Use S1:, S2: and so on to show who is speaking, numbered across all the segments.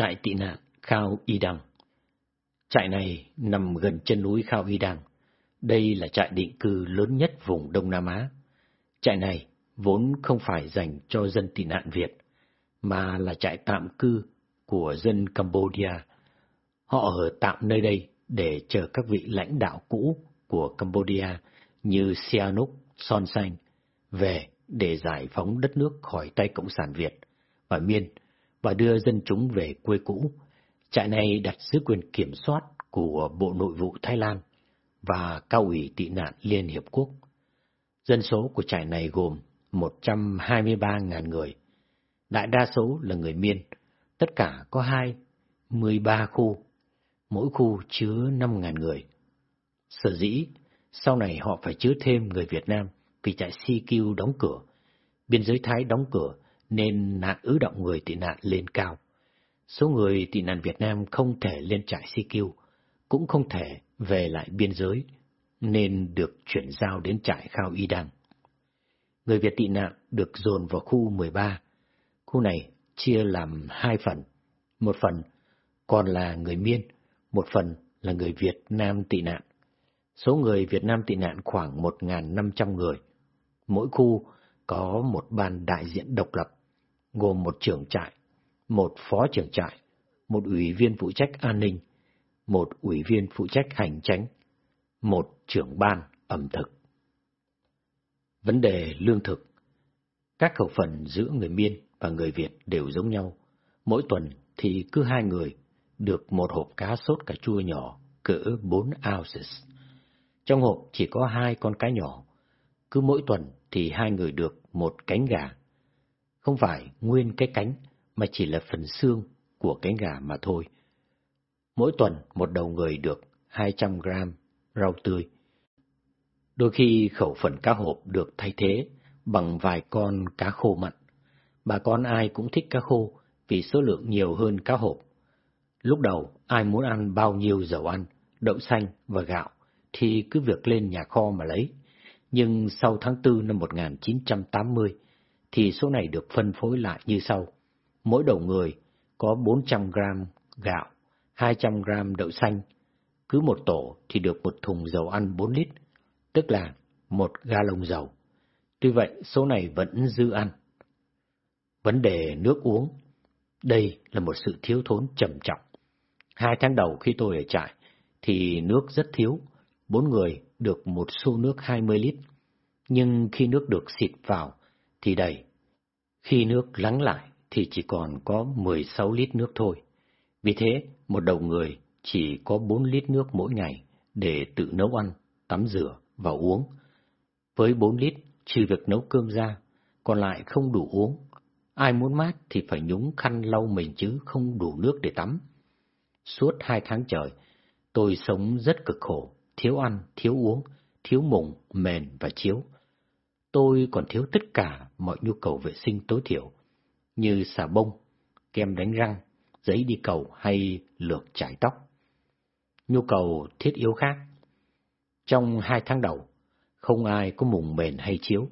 S1: Trại tị nạn Khao Y Đăng Trại này nằm gần chân núi Khao Y Đăng. Đây là trại định cư lớn nhất vùng Đông Nam Á. Trại này vốn không phải dành cho dân tị nạn Việt, mà là trại tạm cư của dân Cambodia. Họ ở tạm nơi đây để chờ các vị lãnh đạo cũ của Cambodia như Sihanouk, Son Sanh về để giải phóng đất nước khỏi tay Cộng sản Việt và Miên và đưa dân chúng về quê cũ. Trại này đặt dưới quyền kiểm soát của Bộ Nội vụ Thái Lan và Cao ủy tị nạn Liên Hiệp Quốc. Dân số của trại này gồm 123.000 người. Đại đa số là người Miên, tất cả có 23 khu, mỗi khu chứa 5.000 người. Sở dĩ, sau này họ phải chứa thêm người Việt Nam vì trại CQ đóng cửa, biên giới Thái đóng cửa nên nạn ứ động người tị nạn lên cao. Số người tị nạn Việt Nam không thể lên trại CQ, cũng không thể về lại biên giới, nên được chuyển giao đến trại Khao Y Đăng. Người Việt tị nạn được dồn vào khu 13. Khu này chia làm hai phần. Một phần còn là người Miên, một phần là người Việt Nam tị nạn. Số người Việt Nam tị nạn khoảng 1.500 người. Mỗi khu có một ban đại diện độc lập, gồm một trưởng trại, một phó trưởng trại, một ủy viên phụ trách an ninh, một ủy viên phụ trách hành tránh, một trưởng ban ẩm thực. Vấn đề lương thực Các khẩu phần giữa người Miên và người Việt đều giống nhau. Mỗi tuần thì cứ hai người được một hộp cá sốt cà chua nhỏ cỡ 4 ounces. Trong hộp chỉ có hai con cá nhỏ. Cứ mỗi tuần thì hai người được một cánh gà. Không phải nguyên cái cánh mà chỉ là phần xương của cánh gà mà thôi. Mỗi tuần một đầu người được 200 gram rau tươi. Đôi khi khẩu phần cá hộp được thay thế bằng vài con cá khô mặn. Bà con ai cũng thích cá khô vì số lượng nhiều hơn cá hộp. Lúc đầu ai muốn ăn bao nhiêu dầu ăn, đậu xanh và gạo thì cứ việc lên nhà kho mà lấy. Nhưng sau tháng 4 năm 1980 thì số này được phân phối lại như sau. Mỗi đầu người có 400 gram gạo, 200 gram đậu xanh. Cứ một tổ thì được một thùng dầu ăn 4 lít, tức là một ga lông dầu. Tuy vậy, số này vẫn dư ăn. Vấn đề nước uống. Đây là một sự thiếu thốn trầm trọng. Hai tháng đầu khi tôi ở trại, thì nước rất thiếu. Bốn người được một xô nước 20 lít. Nhưng khi nước được xịt vào, thì đầy. Khi nước lắng lại, thì chỉ còn có 16 lít nước thôi. Vì thế, một đầu người chỉ có 4 lít nước mỗi ngày để tự nấu ăn, tắm rửa và uống. Với 4 lít, trừ việc nấu cơm ra, còn lại không đủ uống. Ai muốn mát thì phải nhúng khăn lau mình chứ không đủ nước để tắm. Suốt hai tháng trời, tôi sống rất cực khổ, thiếu ăn, thiếu uống, thiếu mùng, mền và chiếu. Tôi còn thiếu tất cả mọi nhu cầu vệ sinh tối thiểu, như xà bông, kem đánh răng, giấy đi cầu hay lược chải tóc. Nhu cầu thiết yếu khác. Trong hai tháng đầu, không ai có mùng mền hay chiếu.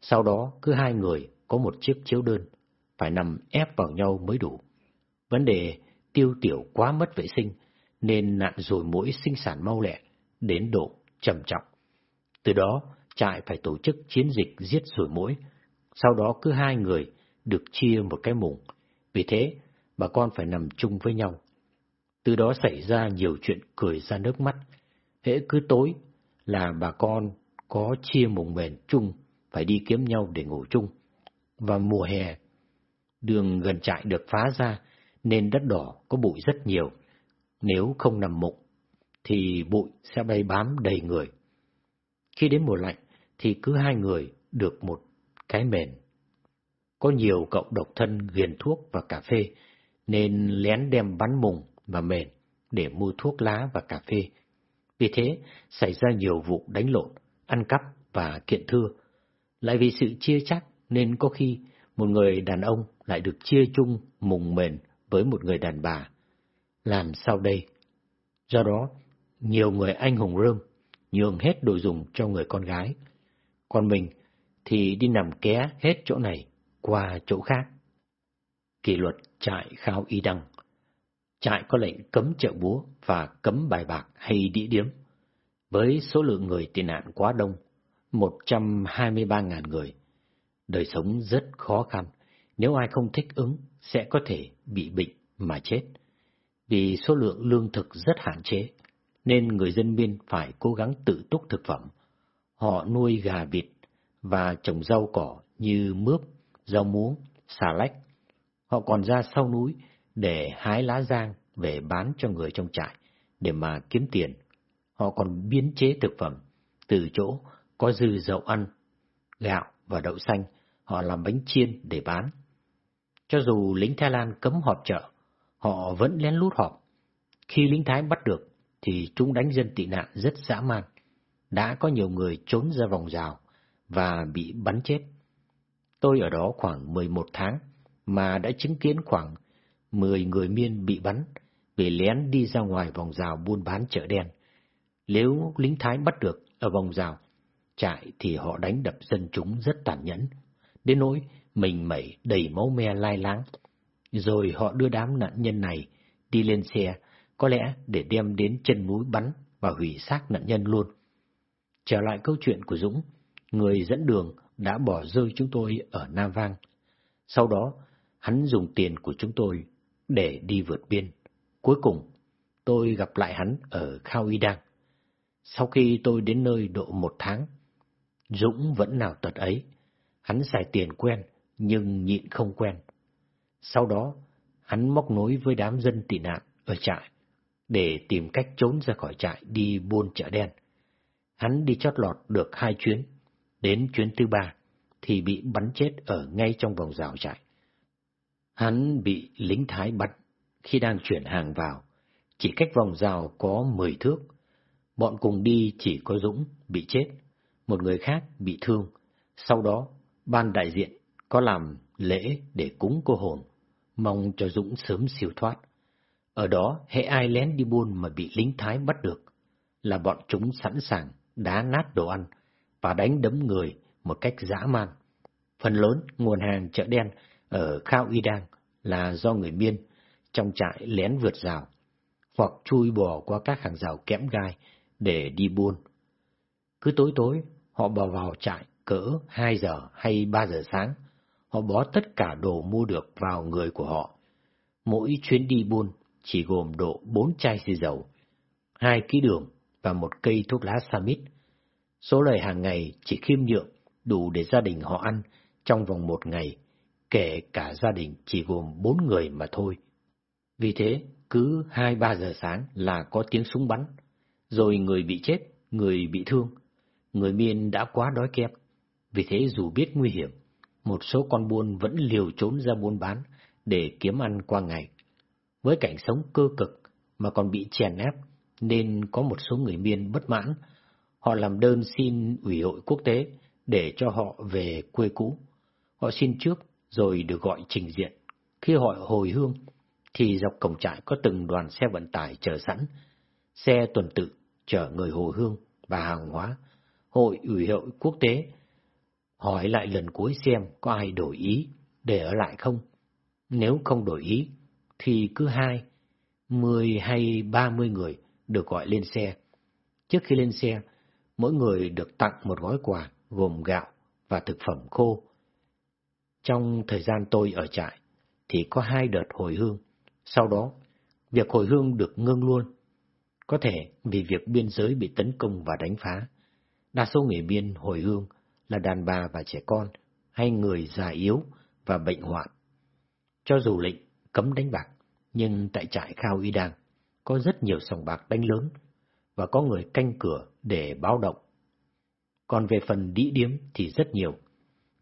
S1: Sau đó cứ hai người có một chiếc chiếu đơn, phải nằm ép vào nhau mới đủ. Vấn đề tiêu tiểu quá mất vệ sinh, nên nạn rồi mũi sinh sản mau lẹ, đến độ trầm trọng. Từ đó, trại phải tổ chức chiến dịch giết sủi mũi. Sau đó cứ hai người được chia một cái mùng. Vì thế, bà con phải nằm chung với nhau. Từ đó xảy ra nhiều chuyện cười ra nước mắt. Hễ cứ tối là bà con có chia mùng mền chung, phải đi kiếm nhau để ngủ chung. Và mùa hè, đường gần trại được phá ra, nên đất đỏ có bụi rất nhiều. Nếu không nằm mục thì bụi sẽ bay bám đầy người. Khi đến mùa lạnh, thì cứ hai người được một cái mền. Có nhiều cậu độc thân ghiền thuốc và cà phê, nên lén đem bắn mùng và mền để mua thuốc lá và cà phê. Vì thế, xảy ra nhiều vụ đánh lộn, ăn cắp và kiện thưa. Lại vì sự chia chắc nên có khi một người đàn ông lại được chia chung mùng mền với một người đàn bà. Làm sao đây? Do đó, nhiều người anh hùng rơm nhường hết đồ dùng cho người con gái. Còn mình thì đi nằm ké hết chỗ này qua chỗ khác. Kỷ luật trại khao y đăng Trại có lệnh cấm chợ búa và cấm bài bạc hay đĩ điếm. Với số lượng người tị nạn quá đông, 123.000 người, đời sống rất khó khăn. Nếu ai không thích ứng, sẽ có thể bị bệnh mà chết. Vì số lượng lương thực rất hạn chế, nên người dân biên phải cố gắng tự túc thực phẩm. Họ nuôi gà vịt và trồng rau cỏ như mướp, rau muống, xà lách. Họ còn ra sau núi để hái lá giang về bán cho người trong trại để mà kiếm tiền. Họ còn biến chế thực phẩm từ chỗ có dư dầu ăn, gạo và đậu xanh, họ làm bánh chiên để bán. Cho dù lính Thái Lan cấm họp chợ, họ vẫn lén lút họp. Khi lính Thái bắt được, thì chúng đánh dân tị nạn rất dã man. Đã có nhiều người trốn ra vòng rào và bị bắn chết. Tôi ở đó khoảng 11 tháng mà đã chứng kiến khoảng 10 người miên bị bắn vì lén đi ra ngoài vòng rào buôn bán chợ đen. Nếu lính Thái bắt được ở vòng rào, trại thì họ đánh đập dân chúng rất tàn nhẫn, đến nỗi mình mẩy đầy máu me lai láng. Rồi họ đưa đám nạn nhân này đi lên xe, có lẽ để đem đến chân núi bắn và hủy xác nạn nhân luôn. Trở lại câu chuyện của Dũng, người dẫn đường đã bỏ rơi chúng tôi ở Nam Vang. Sau đó, hắn dùng tiền của chúng tôi để đi vượt biên. Cuối cùng, tôi gặp lại hắn ở Khao Y Đăng. Sau khi tôi đến nơi độ một tháng, Dũng vẫn nào tật ấy. Hắn xài tiền quen, nhưng nhịn không quen. Sau đó, hắn móc nối với đám dân tị nạn ở trại, để tìm cách trốn ra khỏi trại đi buôn chợ đen. Hắn đi chót lọt được hai chuyến, đến chuyến thứ ba thì bị bắn chết ở ngay trong vòng rào trại. Hắn bị lính Thái bắt khi đang chuyển hàng vào, chỉ cách vòng rào có 10 thước. Bọn cùng đi chỉ có Dũng bị chết, một người khác bị thương. Sau đó, ban đại diện có làm lễ để cúng cô hồn, mong cho Dũng sớm siêu thoát. Ở đó, hệ ai lén đi buôn mà bị lính Thái bắt được, là bọn chúng sẵn sàng đá nát đồ ăn và đánh đấm người một cách dã man. Phần lớn nguồn hàng chợ đen ở Khao Y Đang là do người Miên trong trại lén vượt rào, hoặc chui bò qua các hàng rào kẽm gai để đi buôn. Cứ tối tối, họ bò vào trại cỡ 2 giờ hay 3 giờ sáng, họ bó tất cả đồ mua được vào người của họ. Mỗi chuyến đi buôn chỉ gồm độ 4 chai xì dầu, hai ký đường và một cây thuốc lá Samit. Số lời hàng ngày chỉ khiêm nhượng, đủ để gia đình họ ăn trong vòng một ngày, kể cả gia đình chỉ gồm bốn người mà thôi. Vì thế, cứ hai ba giờ sáng là có tiếng súng bắn, rồi người bị chết, người bị thương. Người miên đã quá đói kép, vì thế dù biết nguy hiểm, một số con buôn vẫn liều trốn ra buôn bán để kiếm ăn qua ngày. Với cảnh sống cơ cực mà còn bị chèn ép, nên có một số người miên bất mãn. Họ làm đơn xin ủy hội quốc tế để cho họ về quê cũ. Họ xin trước rồi được gọi trình diện. Khi họ hồi hương, thì dọc cổng trại có từng đoàn xe vận tải chờ sẵn, xe tuần tự chở người hồi hương và hàng hóa. Hội ủy hội quốc tế hỏi lại lần cuối xem có ai đổi ý để ở lại không. Nếu không đổi ý, thì cứ hai, mười hay ba mươi người được gọi lên xe. Trước khi lên xe, mỗi người được tặng một gói quà gồm gạo và thực phẩm khô. Trong thời gian tôi ở trại, thì có hai đợt hồi hương. Sau đó, việc hồi hương được ngưng luôn. Có thể vì việc biên giới bị tấn công và đánh phá. Đa số người biên hồi hương là đàn bà và trẻ con, hay người già yếu và bệnh hoạn. Cho dù lệnh cấm đánh bạc, nhưng tại trại Khao Y Đàng có rất nhiều sòng bạc đánh lớn và có người canh cửa để báo động. Còn về phần đĩ điếm thì rất nhiều.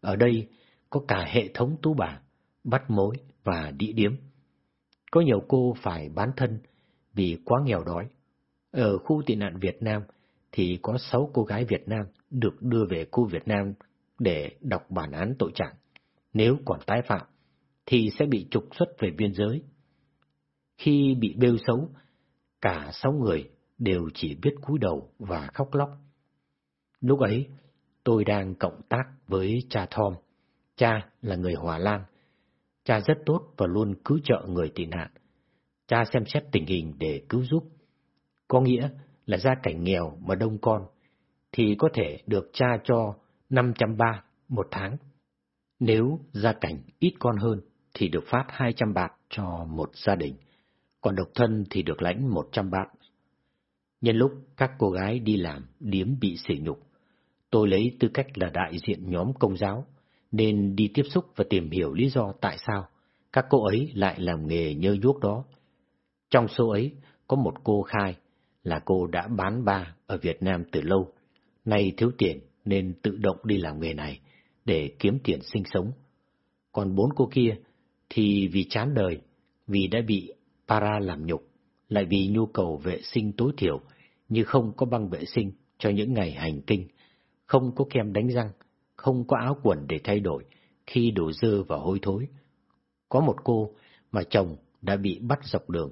S1: Ở đây có cả hệ thống tú bà, bắt mối và đĩ điếm. Có nhiều cô phải bán thân vì quá nghèo đói. Ở khu tị nạn Việt Nam thì có 6 cô gái Việt Nam được đưa về khu Việt Nam để đọc bản án tội trạng. Nếu còn tái phạm thì sẽ bị trục xuất về biên giới. Khi bị bêu xấu, cả sáu người đều chỉ biết cúi đầu và khóc lóc. Lúc ấy, tôi đang cộng tác với cha Tom. Cha là người Hòa Lan. Cha rất tốt và luôn cứu trợ người tị nạn. Cha xem xét tình hình để cứu giúp. Có nghĩa là gia cảnh nghèo mà đông con, thì có thể được cha cho 500 ba một tháng. Nếu gia cảnh ít con hơn, thì được phát 200 bạc cho một gia đình, còn độc thân thì được lãnh 100 bạc. Nhân lúc các cô gái đi làm điếm bị sỉ nhục, tôi lấy tư cách là đại diện nhóm công giáo, nên đi tiếp xúc và tìm hiểu lý do tại sao các cô ấy lại làm nghề nhơ nhuốc đó. Trong số ấy, có một cô khai là cô đã bán ba ở Việt Nam từ lâu, nay thiếu tiền nên tự động đi làm nghề này để kiếm tiền sinh sống. Còn bốn cô kia thì vì chán đời, vì đã bị para làm nhục, lại vì nhu cầu vệ sinh tối thiểu như không có băng vệ sinh cho những ngày hành kinh, không có kem đánh răng, không có áo quần để thay đổi khi đổ dơ và hôi thối. Có một cô mà chồng đã bị bắt dọc đường,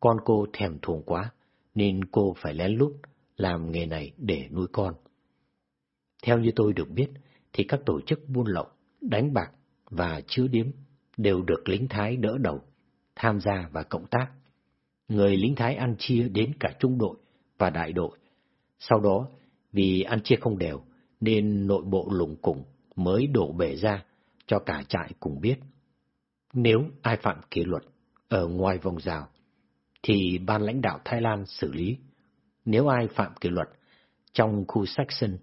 S1: con cô thèm thuồng quá nên cô phải lén lút làm nghề này để nuôi con. Theo như tôi được biết thì các tổ chức buôn lậu, đánh bạc và chứa điếm đều được lính Thái đỡ đầu, tham gia và cộng tác. Người lính Thái ăn chia đến cả trung đội và đại đội. Sau đó, vì ăn chia không đều, nên nội bộ lùng củng mới đổ bể ra cho cả trại cùng biết. Nếu ai phạm kỷ luật ở ngoài vòng rào, thì ban lãnh đạo Thái Lan xử lý. Nếu ai phạm kỷ luật trong khu section,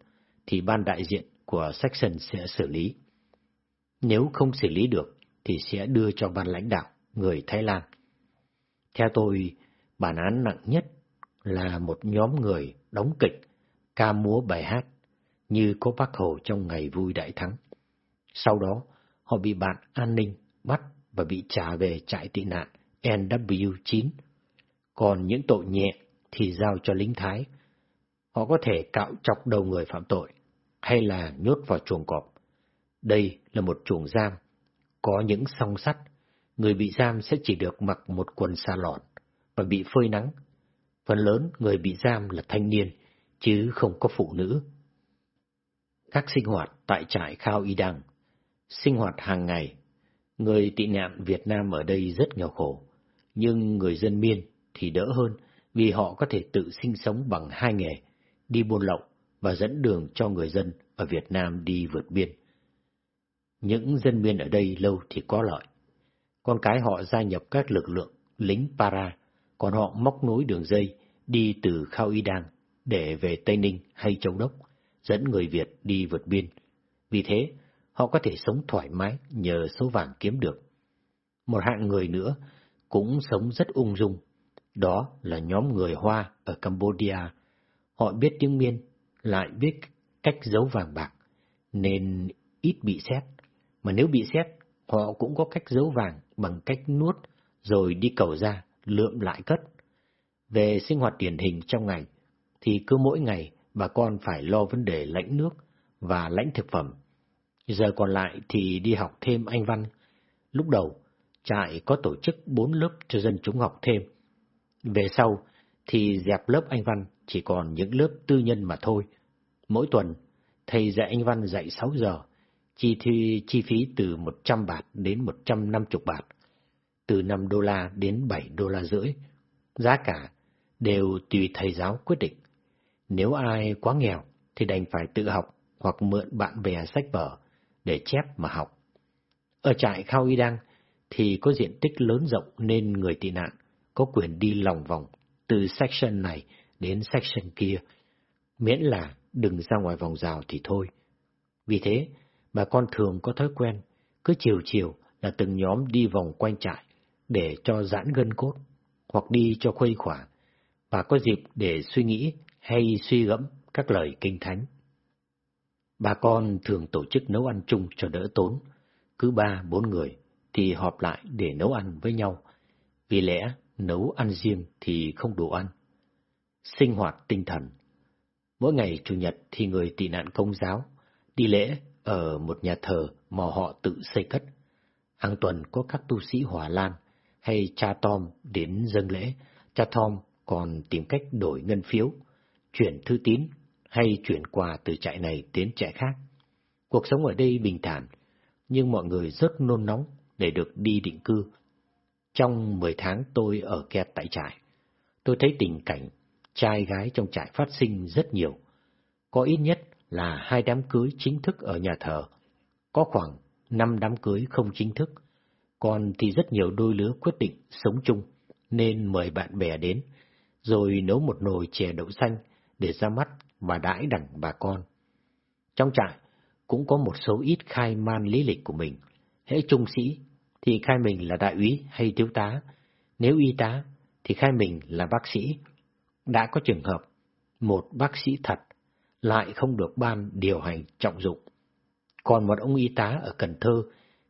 S1: thì ban đại diện của section sẽ xử lý. Nếu không xử lý được, thì sẽ đưa cho ban lãnh đạo người Thái Lan. Theo tôi, bản án nặng nhất là một nhóm người đóng kịch, ca múa bài hát, như có bác Hồ trong ngày vui đại thắng. Sau đó, họ bị bạn an ninh bắt và bị trả về trại tị nạn NW9. Còn những tội nhẹ thì giao cho lính Thái. Họ có thể cạo chọc đầu người phạm tội, hay là nhốt vào chuồng cọp. Đây là một chuồng giam, có những song sắt, người bị giam sẽ chỉ được mặc một quần xà lọn và bị phơi nắng. Phần lớn người bị giam là thanh niên, chứ không có phụ nữ. Các sinh hoạt tại trại Khao Y Đăng Sinh hoạt hàng ngày Người tị nạn Việt Nam ở đây rất nghèo khổ, nhưng người dân miên thì đỡ hơn vì họ có thể tự sinh sống bằng hai nghề, đi buôn lậu và dẫn đường cho người dân ở Việt Nam đi vượt biên. Những dân miên ở đây lâu thì có lợi. Con cái họ gia nhập các lực lượng lính para, còn họ móc nối đường dây đi từ Khao Y Đan để về Tây Ninh hay Châu Đốc, dẫn người Việt đi vượt biên. Vì thế, họ có thể sống thoải mái nhờ số vàng kiếm được. Một hạng người nữa cũng sống rất ung dung, đó là nhóm người Hoa ở Cambodia. Họ biết tiếng Miên, lại biết cách giấu vàng bạc, nên ít bị xét. Mà nếu bị xét, họ cũng có cách giấu vàng bằng cách nuốt rồi đi cầu ra, lượm lại cất. Về sinh hoạt điển hình trong ngày, thì cứ mỗi ngày bà con phải lo vấn đề lãnh nước và lãnh thực phẩm. Giờ còn lại thì đi học thêm Anh văn. Lúc đầu, trại có tổ chức bốn lớp cho dân chúng học thêm. Về sau thì dẹp lớp Anh văn chỉ còn những lớp tư nhân mà thôi. Mỗi tuần, thầy dạy Anh văn dạy 6 giờ, chi, thi, chi phí từ 100 bạt đến 150 bạt, từ 5 đô la đến 7 đô la rưỡi. Giá cả đều tùy thầy giáo quyết định. Nếu ai quá nghèo thì đành phải tự học hoặc mượn bạn bè sách vở để chép mà học. Ở trại Khao Y Đăng thì có diện tích lớn rộng nên người tị nạn có quyền đi lòng vòng từ section này đến section kia, miễn là đừng ra ngoài vòng rào thì thôi. Vì thế, bà con thường có thói quen, cứ chiều chiều là từng nhóm đi vòng quanh trại để cho giãn gân cốt, hoặc đi cho khuây khỏa, và có dịp để suy nghĩ hay suy gẫm các lời kinh thánh. Bà con thường tổ chức nấu ăn chung cho đỡ tốn, cứ ba bốn người thì họp lại để nấu ăn với nhau, vì lẽ nấu ăn riêng thì không đủ ăn. Sinh hoạt tinh thần Mỗi ngày Chủ nhật thì người tị nạn công giáo đi lễ ở một nhà thờ mà họ tự xây cất. Hàng tuần có các tu sĩ Hòa Lan hay cha Tom đến dâng lễ, cha Tom còn tìm cách đổi ngân phiếu, chuyển thư tín hay chuyển quà từ trại này đến trại khác. Cuộc sống ở đây bình thản, nhưng mọi người rất nôn nóng để được đi định cư. Trong 10 tháng tôi ở kẹt tại trại, tôi thấy tình cảnh trai gái trong trại phát sinh rất nhiều. Có ít nhất là hai đám cưới chính thức ở nhà thờ, có khoảng năm đám cưới không chính thức, còn thì rất nhiều đôi lứa quyết định sống chung nên mời bạn bè đến, rồi nấu một nồi chè đậu xanh để ra mắt và đãi đẳng bà con. Trong trại cũng có một số ít khai man lý lịch của mình, hễ trung sĩ thì khai mình là đại úy hay thiếu tá, nếu y tá thì khai mình là bác sĩ. Đã có trường hợp một bác sĩ thật lại không được ban điều hành trọng dụng. Còn một ông y tá ở Cần Thơ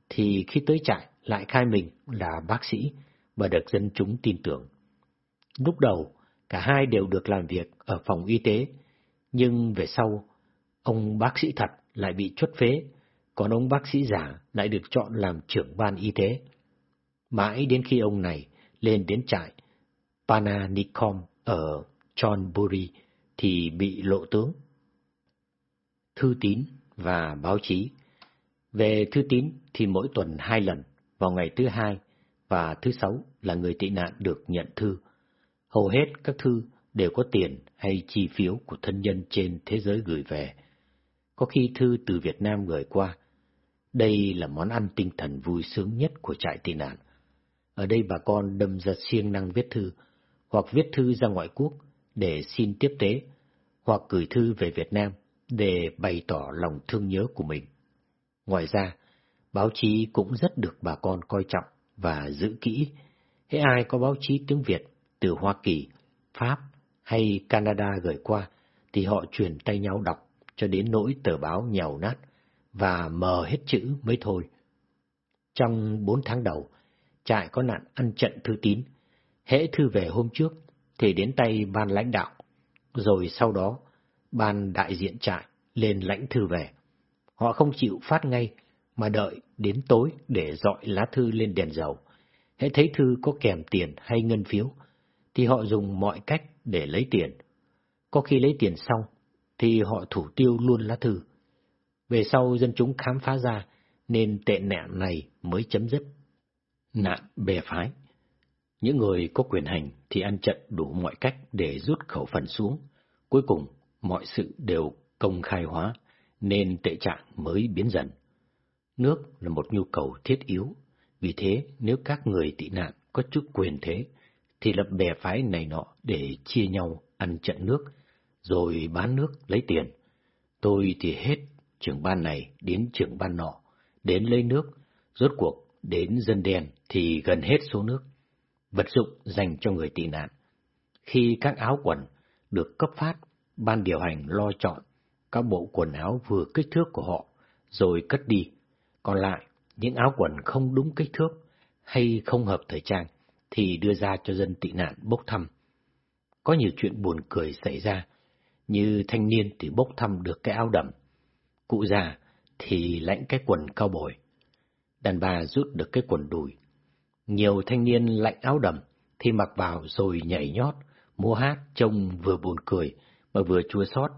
S1: thì khi tới trại lại khai mình là bác sĩ và được dân chúng tin tưởng. Lúc đầu, cả hai đều được làm việc ở phòng y tế, nhưng về sau, ông bác sĩ thật lại bị chuất phế, còn ông bác sĩ giả lại được chọn làm trưởng ban y tế. Mãi đến khi ông này lên đến trại Pananikom ở Chonburi thì bị lộ tướng. Thư tín và báo chí Về thư tín thì mỗi tuần hai lần, vào ngày thứ hai và thứ sáu là người tị nạn được nhận thư. Hầu hết các thư đều có tiền hay chi phiếu của thân nhân trên thế giới gửi về. Có khi thư từ Việt Nam gửi qua. Đây là món ăn tinh thần vui sướng nhất của trại tị nạn. Ở đây bà con đâm ra siêng năng viết thư, hoặc viết thư ra ngoại quốc để xin tiếp tế, hoặc gửi thư về Việt Nam để bày tỏ lòng thương nhớ của mình. Ngoài ra, báo chí cũng rất được bà con coi trọng và giữ kỹ. Hễ ai có báo chí tiếng Việt từ Hoa Kỳ, Pháp hay Canada gửi qua, thì họ truyền tay nhau đọc cho đến nỗi tờ báo nhàu nát và mờ hết chữ mới thôi. Trong bốn tháng đầu, trại có nạn ăn trận thư tín. Hễ thư về hôm trước thì đến tay ban lãnh đạo, rồi sau đó ban đại diện trại lên lãnh thư về. Họ không chịu phát ngay mà đợi đến tối để dọi lá thư lên đèn dầu. Hễ thấy thư có kèm tiền hay ngân phiếu, thì họ dùng mọi cách để lấy tiền. Có khi lấy tiền xong, thì họ thủ tiêu luôn lá thư. Về sau dân chúng khám phá ra, nên tệ nạn này mới chấm dứt. Nạn bè phái Những người có quyền hành thì ăn trận đủ mọi cách để rút khẩu phần xuống. Cuối cùng, mọi sự đều công khai hóa, nên tệ trạng mới biến dần. Nước là một nhu cầu thiết yếu, vì thế nếu các người tị nạn có chút quyền thế, thì lập bè phái này nọ để chia nhau ăn trận nước, rồi bán nước lấy tiền. Tôi thì hết trưởng ban này đến trưởng ban nọ, đến lấy nước, rốt cuộc đến dân đen thì gần hết số nước. Vật dụng dành cho người tị nạn. Khi các áo quần được cấp phát, ban điều hành lo chọn các bộ quần áo vừa kích thước của họ, rồi cất đi. Còn lại, những áo quần không đúng kích thước hay không hợp thời trang thì đưa ra cho dân tị nạn bốc thăm. Có nhiều chuyện buồn cười xảy ra, như thanh niên thì bốc thăm được cái áo đầm, cụ già thì lãnh cái quần cao bồi, đàn bà rút được cái quần đùi. Nhiều thanh niên lãnh áo đầm thì mặc vào rồi nhảy nhót, múa hát trông vừa buồn cười mà vừa chua xót.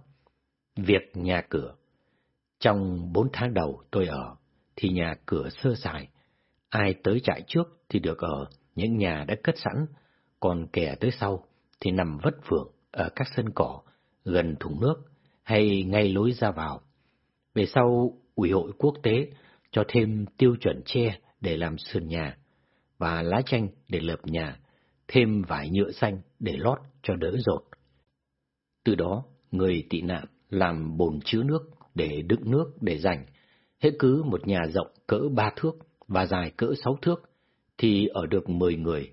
S1: Việc nhà cửa Trong bốn tháng đầu tôi ở, thì nhà cửa sơ sài. Ai tới trại trước thì được ở những nhà đã cất sẵn, còn kẻ tới sau thì nằm vất vưởng ở các sân cỏ, gần thùng nước hay ngay lối ra vào. Về sau, Ủy hội quốc tế cho thêm tiêu chuẩn tre để làm sườn nhà, và lá chanh để lợp nhà, thêm vải nhựa xanh để lót cho đỡ rột. Từ đó, người tị nạn làm bồn chứa nước để đựng nước để dành. Hễ cứ một nhà rộng cỡ ba thước và dài cỡ sáu thước thì ở được mười người.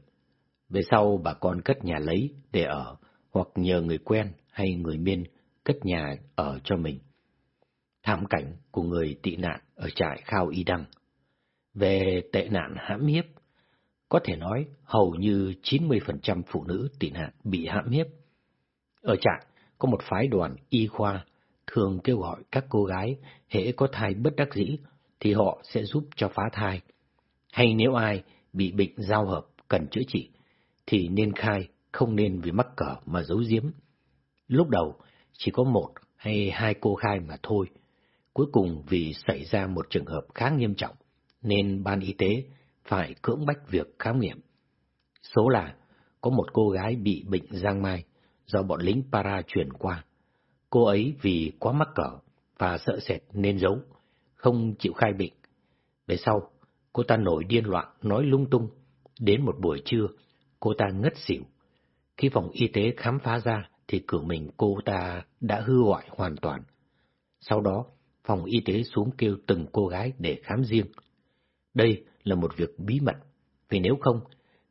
S1: Về sau bà con cất nhà lấy để ở hoặc nhờ người quen hay người miên cất nhà ở cho mình. Thảm cảnh của người tị nạn ở trại Khao Y Đăng. Về tệ nạn hãm hiếp, có thể nói hầu như 90% phụ nữ tị nạn bị hãm hiếp. Ở trại có một phái đoàn y khoa thường kêu gọi các cô gái hễ có thai bất đắc dĩ thì họ sẽ giúp cho phá thai. Hay nếu ai bị bệnh giao hợp cần chữa trị thì nên khai, không nên vì mắc cỡ mà giấu giếm. Lúc đầu chỉ có một hay hai cô khai mà thôi. Cuối cùng vì xảy ra một trường hợp khá nghiêm trọng nên ban y tế phải cưỡng bách việc khám nghiệm Số là có một cô gái bị bệnh giang mai do bọn lính para chuyển qua. Cô ấy vì quá mắc cỡ và sợ sệt nên giấu, không chịu khai bệnh. Về sau, cô ta nổi điên loạn, nói lung tung. Đến một buổi trưa, cô ta ngất xỉu. Khi phòng y tế khám phá ra, thì cửa mình cô ta đã hư hoại hoàn toàn. Sau đó, phòng y tế xuống kêu từng cô gái để khám riêng. Đây là một việc bí mật, vì nếu không,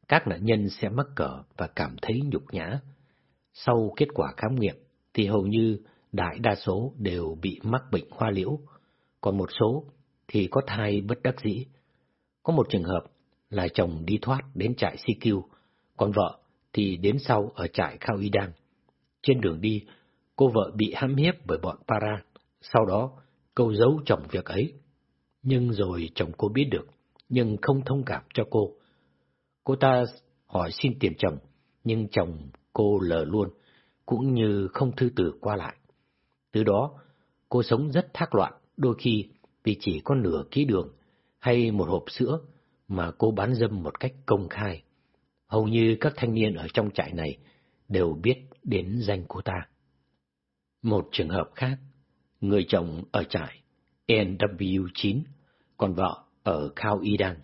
S1: các nạn nhân sẽ mắc cỡ và cảm thấy nhục nhã. Sau kết quả khám nghiệm, thì hầu như đại đa số đều bị mắc bệnh hoa liễu, còn một số thì có thai bất đắc dĩ. Có một trường hợp là chồng đi thoát đến trại CQ, còn vợ thì đến sau ở trại Khao Y Đan. Trên đường đi, cô vợ bị hãm hiếp bởi bọn para, sau đó câu giấu chồng việc ấy. Nhưng rồi chồng cô biết được, nhưng không thông cảm cho cô. Cô ta hỏi xin tiền chồng, nhưng chồng cô lờ luôn, cũng như không thư từ qua lại. Từ đó, cô sống rất thác loạn, đôi khi vì chỉ có nửa ký đường hay một hộp sữa mà cô bán dâm một cách công khai. Hầu như các thanh niên ở trong trại này đều biết đến danh cô ta. Một trường hợp khác, người chồng ở trại NW9, còn vợ ở Khao Y Đăng.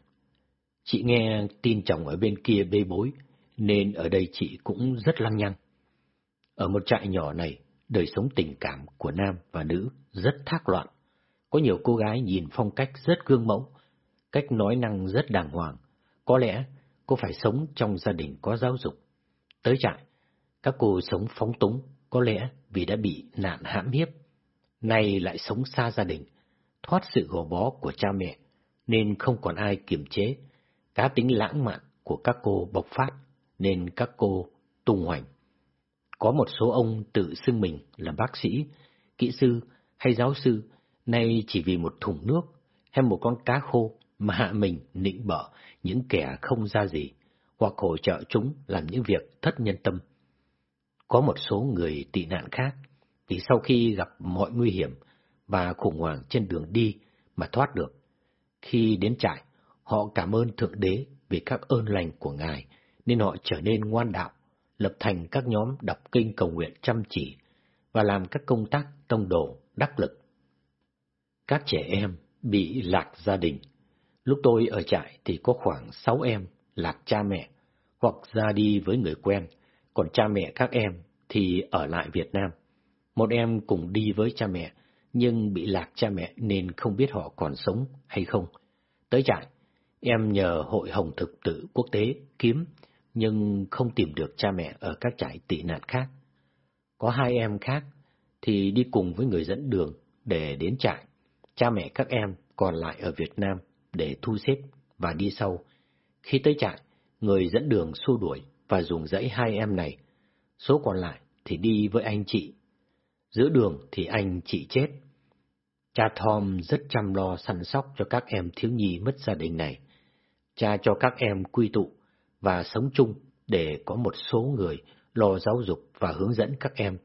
S1: Chị nghe tin chồng ở bên kia bê bối, nên ở đây chị cũng rất lăng nhăng. Ở một trại nhỏ này, đời sống tình cảm của nam và nữ rất thác loạn. Có nhiều cô gái nhìn phong cách rất gương mẫu, cách nói năng rất đàng hoàng. Có lẽ cô phải sống trong gia đình có giáo dục. Tới trại, các cô sống phóng túng, có lẽ vì đã bị nạn hãm hiếp. Nay lại sống xa gia đình, thoát sự gò bó của cha mẹ, nên không còn ai kiềm chế. Cá tính lãng mạn của các cô bộc phát, nên các cô tung hoành. Có một số ông tự xưng mình là bác sĩ, kỹ sư hay giáo sư, nay chỉ vì một thùng nước hay một con cá khô mà hạ mình nịnh bợ những kẻ không ra gì, hoặc hỗ trợ chúng làm những việc thất nhân tâm. Có một số người tị nạn khác, vì sau khi gặp mọi nguy hiểm và khủng hoảng trên đường đi mà thoát được, khi đến trại, họ cảm ơn Thượng Đế vì các ơn lành của Ngài, nên họ trở nên ngoan đạo, lập thành các nhóm đọc kinh cầu nguyện chăm chỉ và làm các công tác tông đồ đắc lực. Các trẻ em bị lạc gia đình. Lúc tôi ở trại thì có khoảng sáu em lạc cha mẹ hoặc ra đi với người quen, còn cha mẹ các em thì ở lại Việt Nam. Một em cùng đi với cha mẹ, nhưng bị lạc cha mẹ nên không biết họ còn sống hay không. Tới trại, em nhờ Hội Hồng Thực Tử Quốc tế kiếm, nhưng không tìm được cha mẹ ở các trại tị nạn khác. Có hai em khác thì đi cùng với người dẫn đường để đến trại. Cha mẹ các em còn lại ở Việt Nam để thu xếp và đi sau. Khi tới trại, người dẫn đường xua đuổi và dùng dãy hai em này. Số còn lại thì đi với anh chị. Giữa đường thì anh chị chết. Cha Tom rất chăm lo săn sóc cho các em thiếu nhi mất gia đình này. Cha cho các em quy tụ và sống chung để có một số người lo giáo dục và hướng dẫn các em.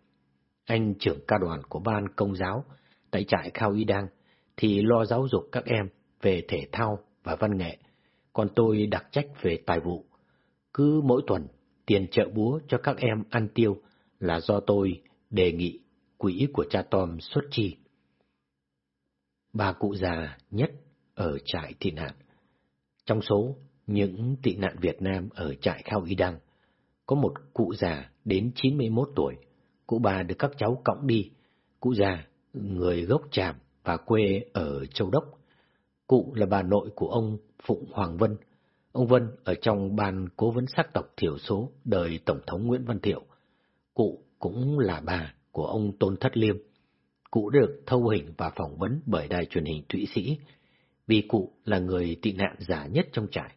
S1: Anh trưởng ca đoàn của ban công giáo tại trại Khao Y Đăng thì lo giáo dục các em về thể thao và văn nghệ, còn tôi đặc trách về tài vụ. Cứ mỗi tuần, tiền trợ búa cho các em ăn tiêu là do tôi đề nghị quỹ của cha Tom xuất chi. Bà cụ già nhất ở trại tị nạn. Trong số những tị nạn Việt Nam ở trại Khao Y Đăng, có một cụ già đến 91 tuổi, cụ bà được các cháu cõng đi. Cụ già, người gốc Tràm và quê ở Châu Đốc. Cụ là bà nội của ông Phụng Hoàng Vân. Ông Vân ở trong ban cố vấn sắc tộc thiểu số đời Tổng thống Nguyễn Văn Thiệu. Cụ cũng là bà của ông Tôn Thất Liêm. Cụ được thâu hình và phỏng vấn bởi đài truyền hình Thụy Sĩ, vì cụ là người tị nạn giả nhất trong trại.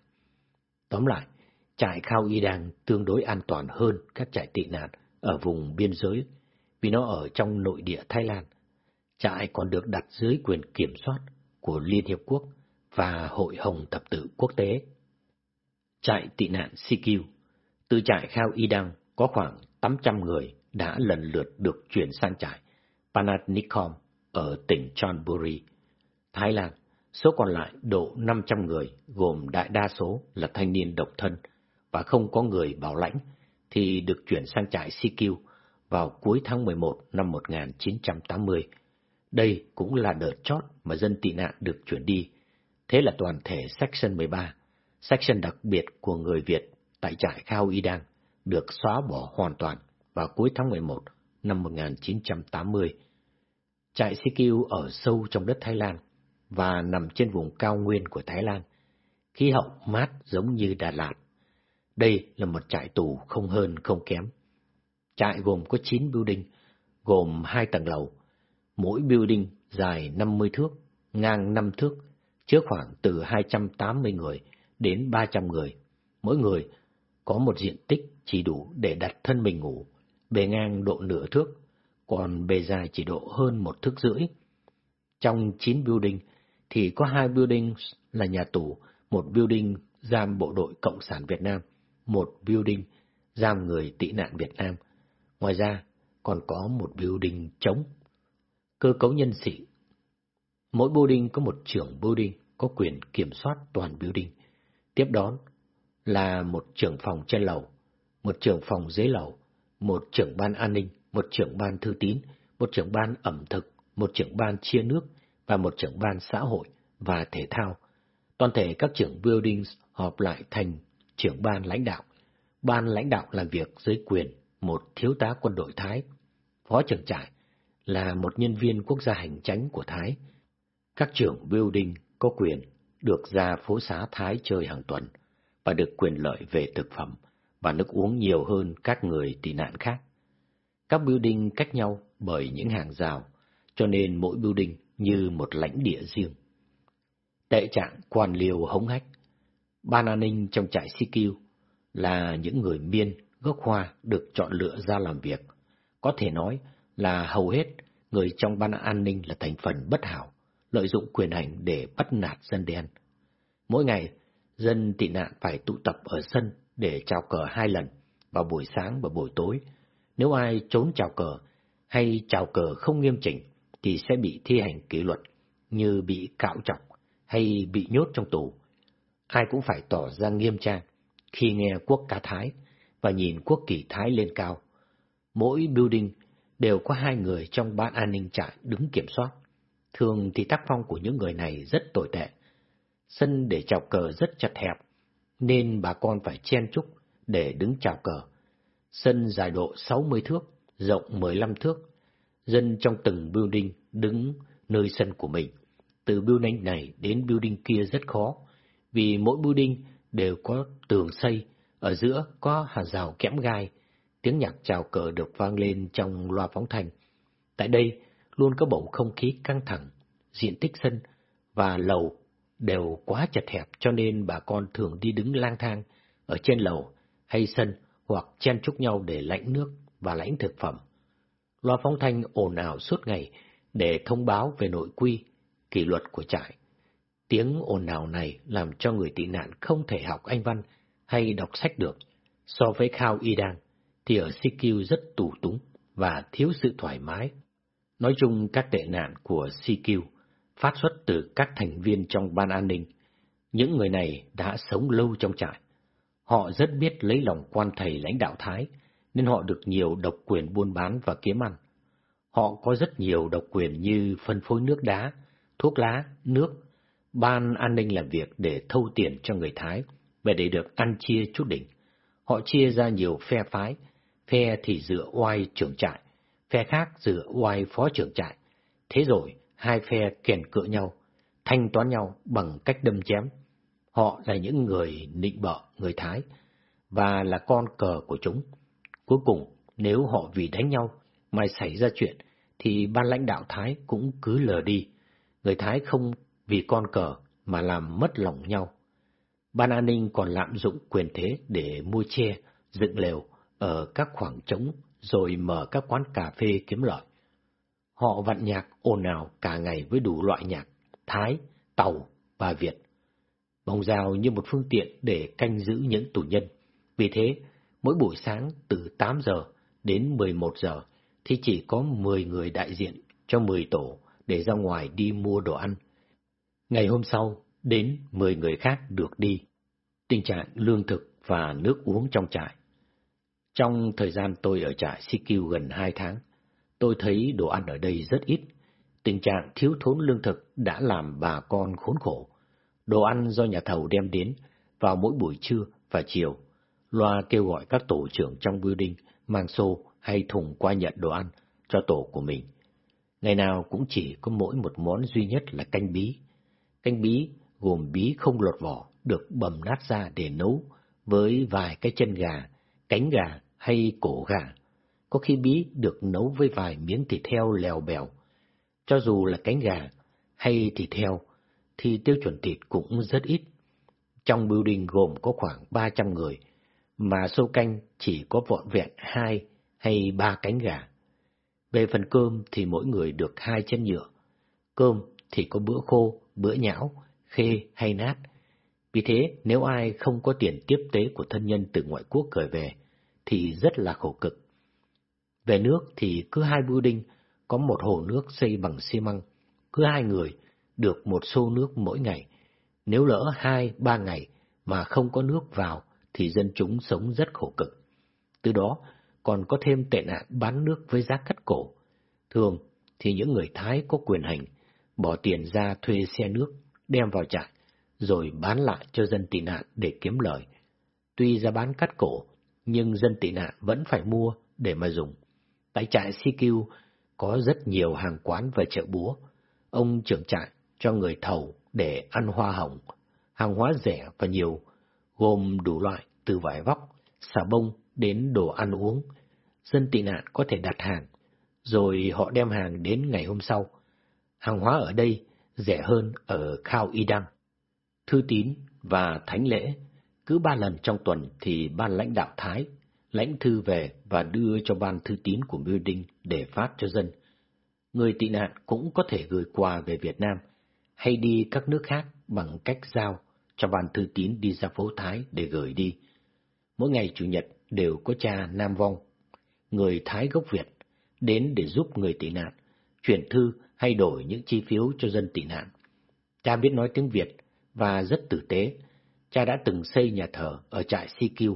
S1: Tóm lại, trại Khao Y Đang tương đối an toàn hơn các trại tị nạn ở vùng biên giới, vì nó ở trong nội địa Thái Lan. Trại còn được đặt dưới quyền kiểm soát của Liên Hiệp Quốc và Hội Hồng Tập tự Quốc tế. Trại tị nạn CQ Từ trại Khao Y Đăng có khoảng 800 người đã lần lượt được chuyển sang trại Panatnikom ở tỉnh Chonburi, Thái Lan. Số còn lại độ 500 người, gồm đại đa số là thanh niên độc thân, và không có người bảo lãnh thì được chuyển sang trại CQ vào cuối tháng 11 năm 1980. Đây cũng là đợt chót mà dân tị nạn được chuyển đi. Thế là toàn thể Section 13, Section đặc biệt của người Việt tại trại Khao Y Đăng, được xóa bỏ hoàn toàn vào cuối tháng 11 năm 1980. Trại CQ ở sâu trong đất Thái Lan và nằm trên vùng cao nguyên của Thái Lan. Khí hậu mát giống như Đà Lạt. Đây là một trại tù không hơn không kém. Trại gồm có 9 building, gồm 2 tầng lầu. Mỗi building dài 50 thước, ngang 5 thước, chứa khoảng từ 280 người đến 300 người. Mỗi người có một diện tích chỉ đủ để đặt thân mình ngủ, bề ngang độ nửa thước, còn bề dài chỉ độ hơn một thước rưỡi. Trong 9 building thì có hai building là nhà tù, một building giam bộ đội Cộng sản Việt Nam, một building giam người tị nạn Việt Nam. Ngoài ra, còn có một building trống. Cơ cấu nhân sĩ Mỗi building có một trưởng building có quyền kiểm soát toàn building. Tiếp đón là một trưởng phòng trên lầu, một trưởng phòng dưới lầu, một trưởng ban an ninh, một trưởng ban thư tín, một trưởng ban ẩm thực, một trưởng ban chia nước và một trưởng ban xã hội và thể thao. Toàn thể các trưởng buildings họp lại thành trưởng ban lãnh đạo. Ban lãnh đạo làm việc dưới quyền một thiếu tá quân đội Thái. Phó trưởng trại là một nhân viên quốc gia hành tránh của Thái. Các trưởng building có quyền được ra phố xá Thái chơi hàng tuần và được quyền lợi về thực phẩm và nước uống nhiều hơn các người tị nạn khác. Các building cách nhau bởi những hàng rào, cho nên mỗi building như một lãnh địa riêng. Tệ trạng quan liều hống hách, ban an ninh trong trại CQ là những người miên gốc hoa được chọn lựa ra làm việc. Có thể nói là hầu hết người trong ban an ninh là thành phần bất hảo, lợi dụng quyền hành để bắt nạt dân đen. Mỗi ngày, dân tị nạn phải tụ tập ở sân để chào cờ hai lần, vào buổi sáng và buổi tối. Nếu ai trốn chào cờ hay chào cờ không nghiêm chỉnh thì sẽ bị thi hành kỷ luật như bị cạo chọc hay bị nhốt trong tù. Ai cũng phải tỏ ra nghiêm trang khi nghe quốc ca Thái và nhìn quốc kỳ Thái lên cao. Mỗi building đều có hai người trong ban an ninh trại đứng kiểm soát. Thường thì tác phong của những người này rất tồi tệ. Sân để chào cờ rất chật hẹp, nên bà con phải chen chúc để đứng chào cờ. Sân dài độ 60 thước, rộng 15 thước. Dân trong từng building đứng nơi sân của mình. Từ building này đến building kia rất khó, vì mỗi building đều có tường xây, ở giữa có hàng rào kẽm gai, tiếng nhạc chào cờ được vang lên trong loa phóng thanh. Tại đây luôn có bầu không khí căng thẳng, diện tích sân và lầu đều quá chật hẹp cho nên bà con thường đi đứng lang thang ở trên lầu hay sân hoặc chen chúc nhau để lãnh nước và lãnh thực phẩm. Loa phóng thanh ồn ào suốt ngày để thông báo về nội quy, kỷ luật của trại. Tiếng ồn ào này làm cho người tị nạn không thể học Anh văn hay đọc sách được. So với Khao Y Đan, thì ở CQ rất tù túng và thiếu sự thoải mái. Nói chung các tệ nạn của CQ phát xuất từ các thành viên trong ban an ninh. Những người này đã sống lâu trong trại. Họ rất biết lấy lòng quan thầy lãnh đạo Thái, nên họ được nhiều độc quyền buôn bán và kiếm ăn. Họ có rất nhiều độc quyền như phân phối nước đá, thuốc lá, nước. Ban an ninh làm việc để thâu tiền cho người Thái, và để được ăn chia chút đỉnh. Họ chia ra nhiều phe phái, phe thì dựa oai trưởng trại, phe khác dựa oai phó trưởng trại. Thế rồi, hai phe kèn cựa nhau, thanh toán nhau bằng cách đâm chém. Họ là những người nịnh bợ người Thái, và là con cờ của chúng. Cuối cùng, nếu họ vì đánh nhau mà xảy ra chuyện, thì ban lãnh đạo Thái cũng cứ lờ đi. Người Thái không vì con cờ mà làm mất lòng nhau. Ban an ninh còn lạm dụng quyền thế để mua che, dựng lều ở các khoảng trống rồi mở các quán cà phê kiếm lợi. Họ vặn nhạc ồn ào cả ngày với đủ loại nhạc, Thái, Tàu và Việt. Bóng rào như một phương tiện để canh giữ những tù nhân. Vì thế, mỗi buổi sáng từ 8 giờ đến 11 giờ thì chỉ có 10 người đại diện cho 10 tổ để ra ngoài đi mua đồ ăn. Ngày hôm sau, đến 10 người khác được đi. Tình trạng lương thực và nước uống trong trại. Trong thời gian tôi ở trại CQ gần 2 tháng, tôi thấy đồ ăn ở đây rất ít. Tình trạng thiếu thốn lương thực đã làm bà con khốn khổ. Đồ ăn do nhà thầu đem đến vào mỗi buổi trưa và chiều. Loa kêu gọi các tổ trưởng trong building mang xô hay thùng qua nhận đồ ăn cho tổ của mình. Ngày nào cũng chỉ có mỗi một món duy nhất là canh bí. Canh bí gồm bí không lột vỏ, được bầm nát ra để nấu với vài cái chân gà, cánh gà hay cổ gà. Có khi bí được nấu với vài miếng thịt heo lèo bèo. Cho dù là cánh gà hay thịt heo, thì tiêu chuẩn thịt cũng rất ít. Trong building gồm có khoảng 300 người, mà sâu canh chỉ có vọn vẹn hai hay ba cánh gà. Về phần cơm thì mỗi người được hai chân nhựa. Cơm thì có bữa khô, bữa nhão, khê hay nát. Vì thế, nếu ai không có tiền tiếp tế của thân nhân từ ngoại quốc gửi về, thì rất là khổ cực. Về nước thì cứ hai bưu đinh, có một hồ nước xây bằng xi măng, cứ hai người được một xô nước mỗi ngày. Nếu lỡ hai, ba ngày mà không có nước vào thì dân chúng sống rất khổ cực. Từ đó còn có thêm tệ nạn bán nước với giá cắt cổ. Thường thì những người Thái có quyền hành bỏ tiền ra thuê xe nước đem vào trại rồi bán lại cho dân tị nạn để kiếm lời. Tuy ra bán cắt cổ, nhưng dân tị nạn vẫn phải mua để mà dùng. Tại trại CQ có rất nhiều hàng quán và chợ búa. Ông trưởng trại cho người thầu để ăn hoa hồng, hàng hóa rẻ và nhiều, gồm đủ loại từ vải vóc, xà bông đến đồ ăn uống. Dân tị nạn có thể đặt hàng, rồi họ đem hàng đến ngày hôm sau. Hàng hóa ở đây rẻ hơn ở Khao Y Đăng. Thư tín và thánh lễ, cứ ba lần trong tuần thì ban lãnh đạo Thái lãnh thư về và đưa cho ban thư tín của building để phát cho dân. Người tị nạn cũng có thể gửi quà về Việt Nam hay đi các nước khác bằng cách giao cho ban thư tín đi ra phố Thái để gửi đi. Mỗi ngày Chủ nhật đều có cha Nam Vong, người Thái gốc Việt, đến để giúp người tị nạn, chuyển thư hay đổi những chi phiếu cho dân tị nạn. Cha biết nói tiếng Việt và rất tử tế. Cha đã từng xây nhà thờ ở trại CQ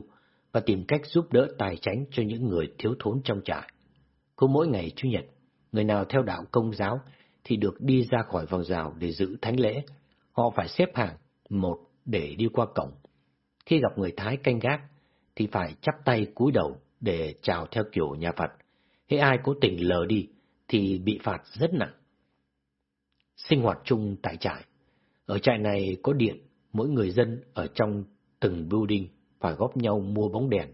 S1: và tìm cách giúp đỡ tài tránh cho những người thiếu thốn trong trại. Cứ mỗi ngày Chủ nhật, người nào theo đạo công giáo thì được đi ra khỏi vòng rào để giữ thánh lễ. Họ phải xếp hàng, một để đi qua cổng. Khi gặp người Thái canh gác, thì phải chắp tay cúi đầu để chào theo kiểu nhà Phật. Hễ ai cố tình lờ đi, thì bị phạt rất nặng. Sinh hoạt chung tại trại Ở trại này có điện, mỗi người dân ở trong từng building phải góp nhau mua bóng đèn.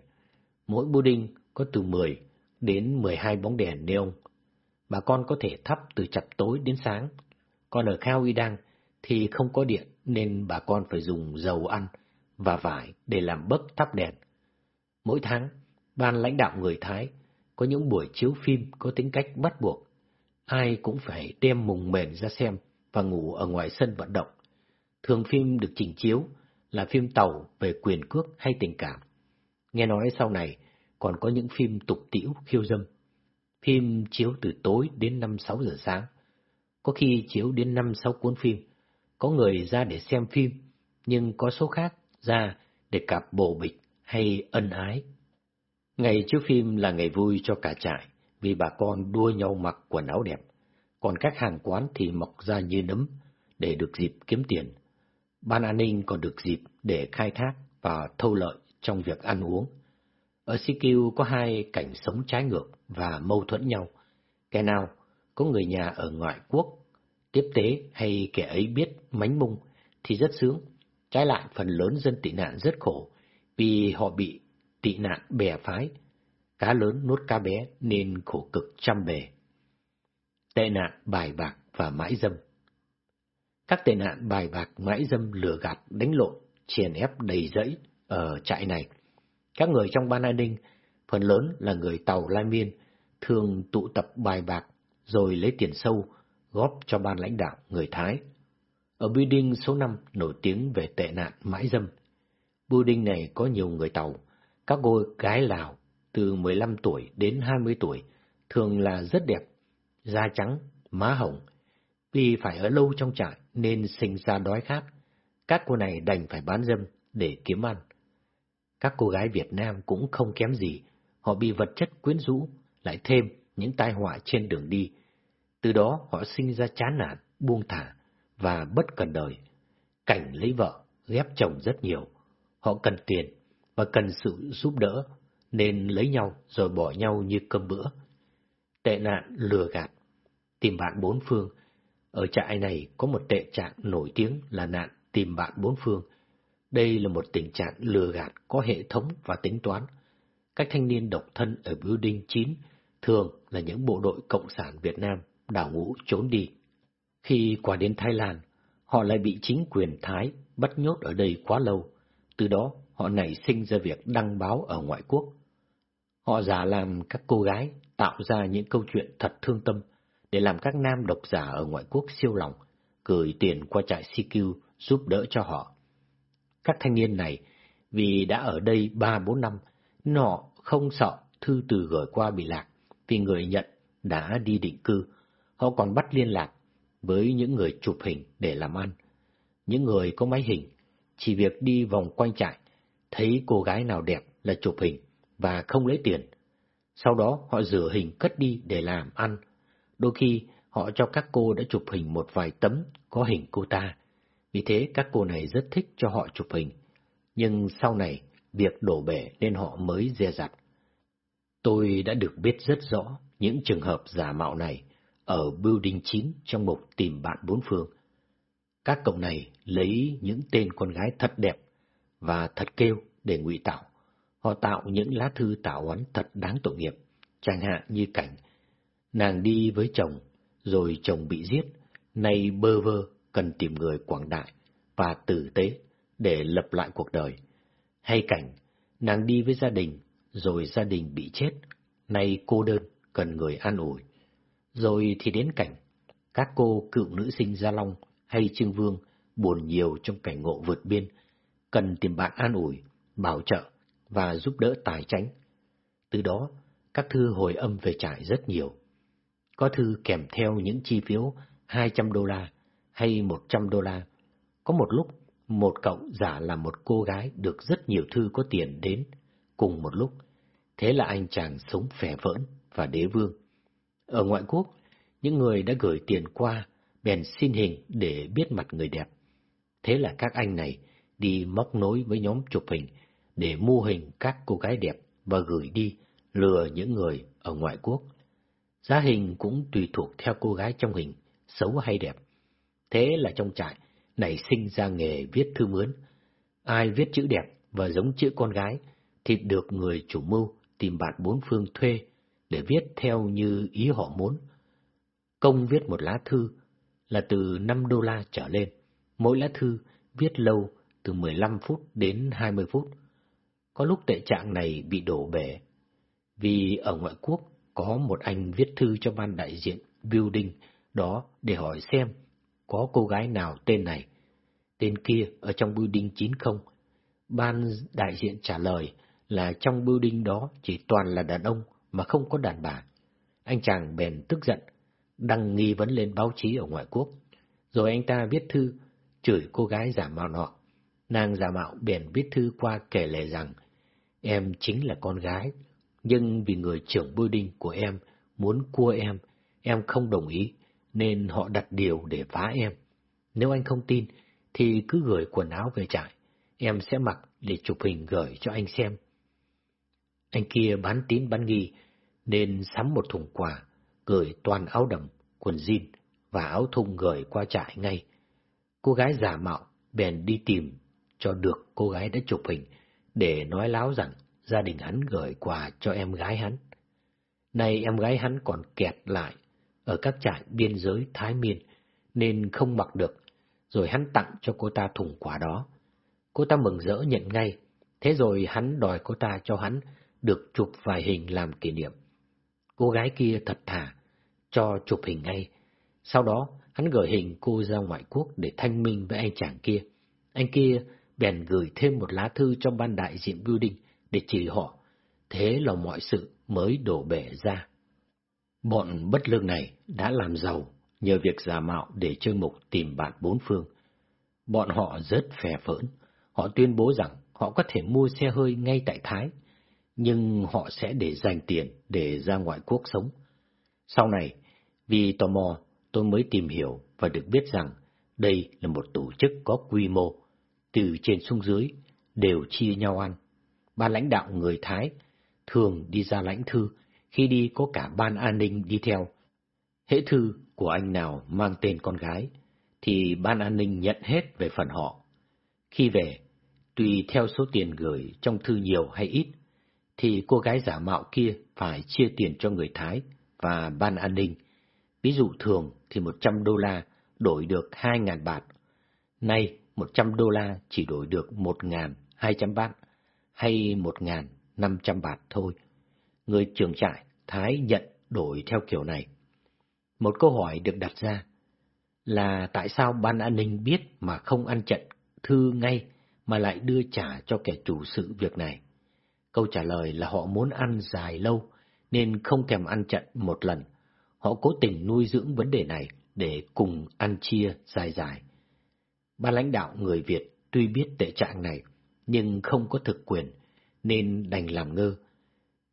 S1: Mỗi building có từ 10 đến 12 bóng đèn neon. Bà con có thể thắp từ chập tối đến sáng. Còn ở Khao Y Đăng thì không có điện nên bà con phải dùng dầu ăn và vải để làm bấc thắp đèn. Mỗi tháng, ban lãnh đạo người Thái có những buổi chiếu phim có tính cách bắt buộc. Ai cũng phải đem mùng mền ra xem và ngủ ở ngoài sân vận động. Thường phim được trình chiếu là phim tàu về quyền cước hay tình cảm. Nghe nói sau này còn có những phim tục tiễu khiêu dâm. Phim chiếu từ tối đến 5-6 giờ sáng. Có khi chiếu đến 5-6 cuốn phim. Có người ra để xem phim, nhưng có số khác ra để cặp bồ bịch hay ân ái. Ngày chiếu phim là ngày vui cho cả trại, vì bà con đua nhau mặc quần áo đẹp, còn các hàng quán thì mọc ra như nấm để được dịp kiếm tiền. Ban an ninh còn được dịp để khai thác và thâu lợi trong việc ăn uống. Ở Sikiu có hai cảnh sống trái ngược và mâu thuẫn nhau. Kẻ nào có người nhà ở ngoại quốc, tiếp tế hay kẻ ấy biết mánh mung thì rất sướng. Trái lại phần lớn dân tị nạn rất khổ vì họ bị tị nạn bè phái, cá lớn nuốt cá bé nên khổ cực trăm bề. Tệ nạn bài bạc và mãi dâm Các tệ nạn bài bạc mãi dâm lừa gạt đánh lộn, chèn ép đầy rẫy ở trại này. Các người trong ban an ninh, phần lớn là người Tàu Lai Miên, thường tụ tập bài bạc rồi lấy tiền sâu góp cho ban lãnh đạo người Thái. Ở building số 5 nổi tiếng về tệ nạn mãi dâm. Building này có nhiều người Tàu, các cô gái Lào từ 15 tuổi đến 20 tuổi, thường là rất đẹp, da trắng, má hồng. Vì phải ở lâu trong trại nên sinh ra đói khát, các cô này đành phải bán dâm để kiếm ăn. Các cô gái Việt Nam cũng không kém gì, họ bị vật chất quyến rũ, lại thêm những tai họa trên đường đi. Từ đó họ sinh ra chán nản, buông thả và bất cần đời. Cảnh lấy vợ, ghép chồng rất nhiều. Họ cần tiền và cần sự giúp đỡ, nên lấy nhau rồi bỏ nhau như cơm bữa. Tệ nạn lừa gạt. Tìm bạn bốn phương. Ở trại này có một tệ trạng nổi tiếng là nạn tìm bạn bốn phương. Đây là một tình trạng lừa gạt có hệ thống và tính toán. Các thanh niên độc thân ở Building 9 thường là những bộ đội Cộng sản Việt Nam đảo ngũ trốn đi. Khi qua đến Thái Lan, họ lại bị chính quyền Thái bắt nhốt ở đây quá lâu. Từ đó, họ nảy sinh ra việc đăng báo ở ngoại quốc. Họ giả làm các cô gái, tạo ra những câu chuyện thật thương tâm để làm các nam độc giả ở ngoại quốc siêu lòng, gửi tiền qua trại CQ giúp đỡ cho họ. Các thanh niên này, vì đã ở đây 3-4 năm, nọ không sợ thư từ gửi qua bị lạc, vì người nhận đã đi định cư. Họ còn bắt liên lạc với những người chụp hình để làm ăn. Những người có máy hình, chỉ việc đi vòng quanh trại, thấy cô gái nào đẹp là chụp hình và không lấy tiền. Sau đó họ rửa hình cất đi để làm ăn. Đôi khi họ cho các cô đã chụp hình một vài tấm có hình cô ta. Vì thế các cô này rất thích cho họ chụp hình. Nhưng sau này, việc đổ bể nên họ mới dè dặt. Tôi đã được biết rất rõ những trường hợp giả mạo này ở Building 9 trong mục tìm bạn bốn phương. Các cậu này lấy những tên con gái thật đẹp và thật kêu để ngụy tạo. Họ tạo những lá thư tạo oán thật đáng tội nghiệp, chẳng hạn như cảnh nàng đi với chồng, rồi chồng bị giết, nay bơ vơ cần tìm người quảng đại và tử tế để lập lại cuộc đời. Hay cảnh nàng đi với gia đình, rồi gia đình bị chết, nay cô đơn cần người an ủi. Rồi thì đến cảnh các cô cựu nữ sinh Gia Long hay Trương Vương buồn nhiều trong cảnh ngộ vượt biên, cần tìm bạn an ủi, bảo trợ và giúp đỡ tài tránh. Từ đó, các thư hồi âm về trại rất nhiều. Có thư kèm theo những chi phiếu 200 đô la hay 100 đô la. Có một lúc, một cậu giả là một cô gái được rất nhiều thư có tiền đến cùng một lúc. Thế là anh chàng sống phè vỡn và đế vương. Ở ngoại quốc, những người đã gửi tiền qua bèn xin hình để biết mặt người đẹp. Thế là các anh này đi móc nối với nhóm chụp hình để mua hình các cô gái đẹp và gửi đi lừa những người ở ngoại quốc. Giá hình cũng tùy thuộc theo cô gái trong hình, xấu hay đẹp. Thế là trong trại, nảy sinh ra nghề viết thư mướn. Ai viết chữ đẹp và giống chữ con gái thì được người chủ mưu tìm bạn bốn phương thuê để viết theo như ý họ muốn. Công viết một lá thư là từ 5 đô la trở lên. Mỗi lá thư viết lâu từ 15 phút đến 20 phút. Có lúc tệ trạng này bị đổ bể. Vì ở ngoại quốc có một anh viết thư cho ban đại diện building đó để hỏi xem có cô gái nào tên này. Tên kia ở trong building 90. Ban đại diện trả lời là trong building đó chỉ toàn là đàn ông mà không có đàn bà. Anh chàng bèn tức giận, đăng nghi vấn lên báo chí ở ngoại quốc. Rồi anh ta viết thư, chửi cô gái giả mạo nọ. Nàng giả mạo bèn viết thư qua kể lệ rằng, em chính là con gái, nhưng vì người trưởng bưu đinh của em muốn cua em, em không đồng ý, nên họ đặt điều để phá em. Nếu anh không tin, thì cứ gửi quần áo về trại, em sẽ mặc để chụp hình gửi cho anh xem. Anh kia bán tín bán nghi, nên sắm một thùng quà, gửi toàn áo đầm, quần jean và áo thun gửi qua trại ngay. Cô gái giả mạo bèn đi tìm cho được cô gái đã chụp hình để nói láo rằng gia đình hắn gửi quà cho em gái hắn. Nay em gái hắn còn kẹt lại ở các trại biên giới Thái Miên nên không mặc được, rồi hắn tặng cho cô ta thùng quà đó. Cô ta mừng rỡ nhận ngay, thế rồi hắn đòi cô ta cho hắn được chụp vài hình làm kỷ niệm. Cô gái kia thật thà, cho chụp hình ngay. Sau đó, hắn gửi hình cô ra ngoại quốc để thanh minh với anh chàng kia. Anh kia bèn gửi thêm một lá thư cho ban đại diện building để chỉ họ. Thế là mọi sự mới đổ bể ra. Bọn bất lương này đã làm giàu nhờ việc giả mạo để chơi mục tìm bạn bốn phương. Bọn họ rất phè phỡn. Họ tuyên bố rằng họ có thể mua xe hơi ngay tại Thái, nhưng họ sẽ để dành tiền để ra ngoại quốc sống. Sau này, vì tò mò, tôi mới tìm hiểu và được biết rằng đây là một tổ chức có quy mô, từ trên xuống dưới đều chia nhau ăn. Ban lãnh đạo người Thái thường đi ra lãnh thư, khi đi có cả ban an ninh đi theo. Hễ thư của anh nào mang tên con gái, thì ban an ninh nhận hết về phần họ. Khi về, tùy theo số tiền gửi trong thư nhiều hay ít, thì cô gái giả mạo kia phải chia tiền cho người Thái và ban an ninh. Ví dụ thường thì 100 đô la đổi được 2.000 bạt. Nay 100 đô la chỉ đổi được 1.200 bát hay 1.500 bạt thôi. Người trưởng trại Thái nhận đổi theo kiểu này. Một câu hỏi được đặt ra là tại sao ban an ninh biết mà không ăn trận thư ngay mà lại đưa trả cho kẻ chủ sự việc này? Câu trả lời là họ muốn ăn dài lâu nên không thèm ăn chặn một lần. Họ cố tình nuôi dưỡng vấn đề này để cùng ăn chia dài dài. Ban lãnh đạo người Việt tuy biết tệ trạng này nhưng không có thực quyền nên đành làm ngơ.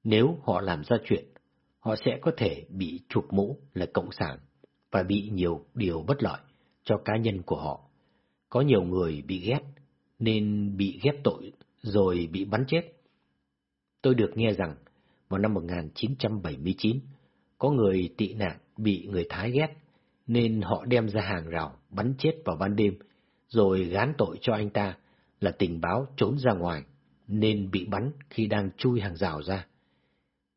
S1: Nếu họ làm ra chuyện, họ sẽ có thể bị chụp mũ là cộng sản và bị nhiều điều bất lợi cho cá nhân của họ. Có nhiều người bị ghét nên bị ghép tội rồi bị bắn chết. Tôi được nghe rằng vào năm 1979 có người tị nạn bị người Thái ghét nên họ đem ra hàng rào bắn chết vào ban đêm rồi gán tội cho anh ta là tình báo trốn ra ngoài nên bị bắn khi đang chui hàng rào ra.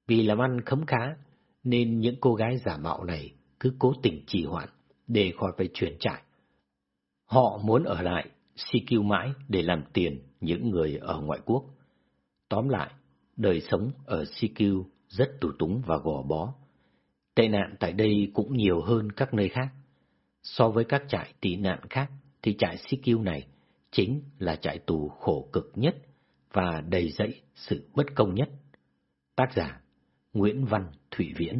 S1: Vì làm ăn khấm khá nên những cô gái giả mạo này cứ cố tình trì hoãn để khỏi phải chuyển trại. Họ muốn ở lại si CQ mãi để làm tiền những người ở ngoại quốc. Tóm lại, đời sống ở CQ rất tù túng và gò bó. Tệ nạn tại đây cũng nhiều hơn các nơi khác. So với các trại tị nạn khác, thì trại CQ này chính là trại tù khổ cực nhất và đầy dẫy sự bất công nhất. Tác giả Nguyễn Văn Thủy Viễn